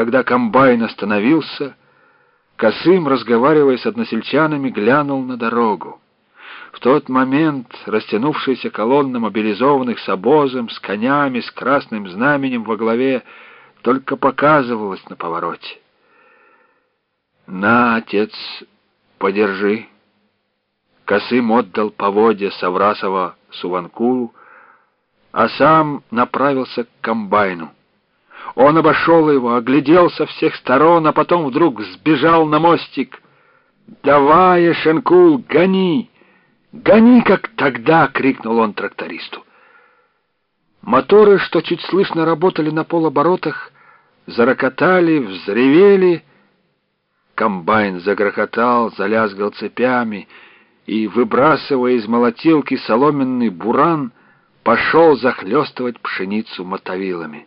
когда комбайн остановился, Косым, разговаривая с односельчанами, глянул на дорогу. В тот момент растянувшаяся колонна мобилизованных с обозом, с конями, с красным знаменем во главе только показывалась на повороте. «На, отец, подержи!» Косым отдал поводья Саврасова Суванкулу, а сам направился к комбайну. Он обошел его, оглядел со всех сторон, а потом вдруг сбежал на мостик. «Давай, Эшенкул, гони! Гони, как тогда!» — крикнул он трактористу. Моторы, что чуть слышно работали на полоборотах, зарокотали, взревели. Комбайн загрохотал, залязгал цепями и, выбрасывая из молотилки соломенный буран, пошел захлестывать пшеницу мотовилами.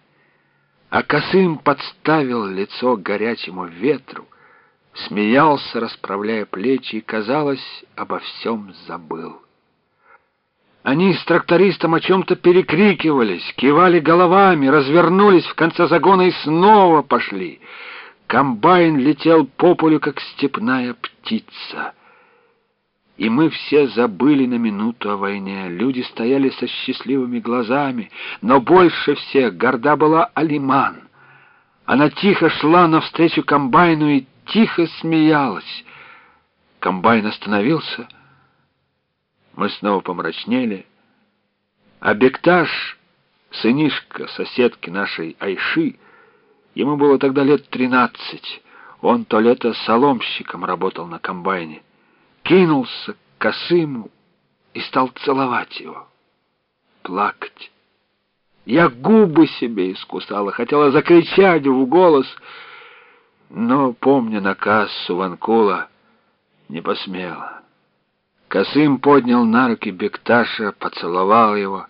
А Косым подставил лицо горячему ветру, смеялся, расправляя плечи, и, казалось, обо всем забыл. Они с трактористом о чем-то перекрикивались, кивали головами, развернулись в конце загона и снова пошли. Комбайн летел по полю, как степная птица — и мы все забыли на минуту о войне. Люди стояли со счастливыми глазами, но больше всех горда была Алиман. Она тихо шла навстречу комбайну и тихо смеялась. Комбайн остановился. Мы снова помрачнели. А Бекташ, сынишка соседки нашей Айши, ему было тогда лет тринадцать. Он то лето соломщиком работал на комбайне кинулся к Косыму и стал целовать его, плакать. Я губы себе искусала, хотела закричать в голос, но, помня наказ Суванкула, не посмела. Косым поднял на руки Бекташа, поцеловал его,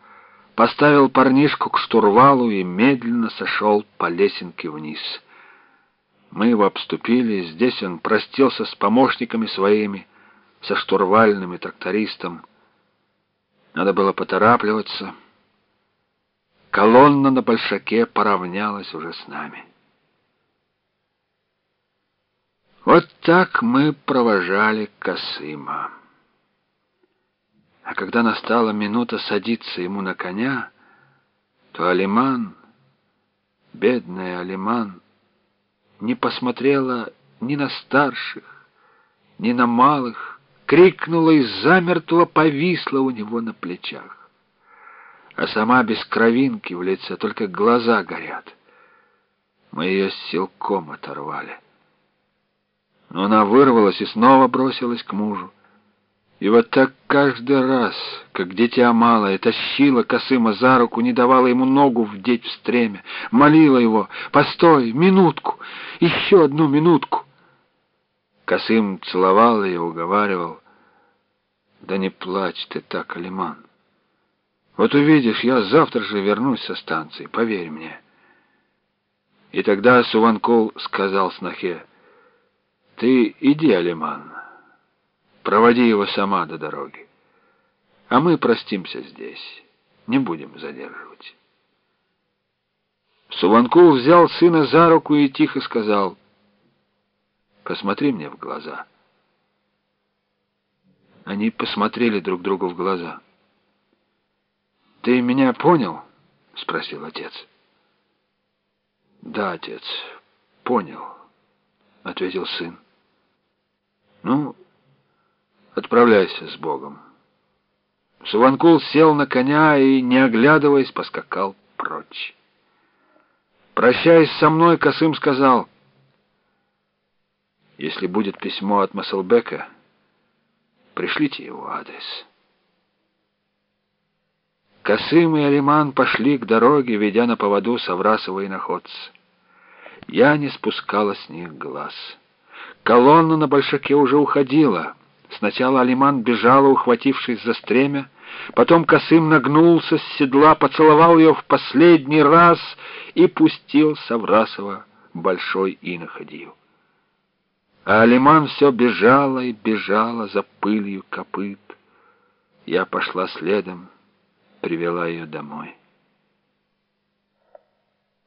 поставил парнишку к штурвалу и медленно сошел по лесенке вниз. Мы его обступили, здесь он простился с помощниками своими, со штурвальным и трактористом. Надо было поторапливаться. Колонна на большаке поравнялась уже с нами. Вот так мы провожали Косыма. А когда настала минута садиться ему на коня, то Алиман, бедная Алиман, не посмотрела ни на старших, ни на малых, крикнула и замертво повисла у него на плечах. А сама без кровинки в лице, только глаза горят. Мы ее силком оторвали. Но она вырвалась и снова бросилась к мужу. И вот так каждый раз, как дитя малое, тащила Косыма за руку, не давала ему ногу вдеть в стремя, молила его «Постой, минутку, еще одну минутку». Косым целовал ее, уговаривал. Да не плачь ты так, Алиман. Вот увидишь, я завтра же вернусь со станции, поверь мне. И тогда Суванкул сказал снохе, ты иди, Алиман, проводи его сама до дороги, а мы простимся здесь, не будем задерживать. Суванкул взял сына за руку и тихо сказал, посмотри мне в глаза. Они посмотрели друг другу в глаза. «Ты меня понял?» — спросил отец. «Да, отец, понял», — ответил сын. «Ну, отправляйся с Богом». Суванкул сел на коня и, не оглядываясь, поскакал прочь. Прощаясь со мной, Косым сказал, «Если будет письмо от Маселбека, Пришлите его адрес. Косым и Алиман пошли к дороге, ведя на поводу Саврасова и находца. Я не спускала с них глаз. Колонна на большаке уже уходила. Сначала Алиман бежала, ухватившись за стремя, потом Косым нагнулся с седла, поцеловал ее в последний раз и пустил Саврасова большой иноходью. А Алиман все бежала и бежала за пылью копыт. Я пошла следом, привела ее домой.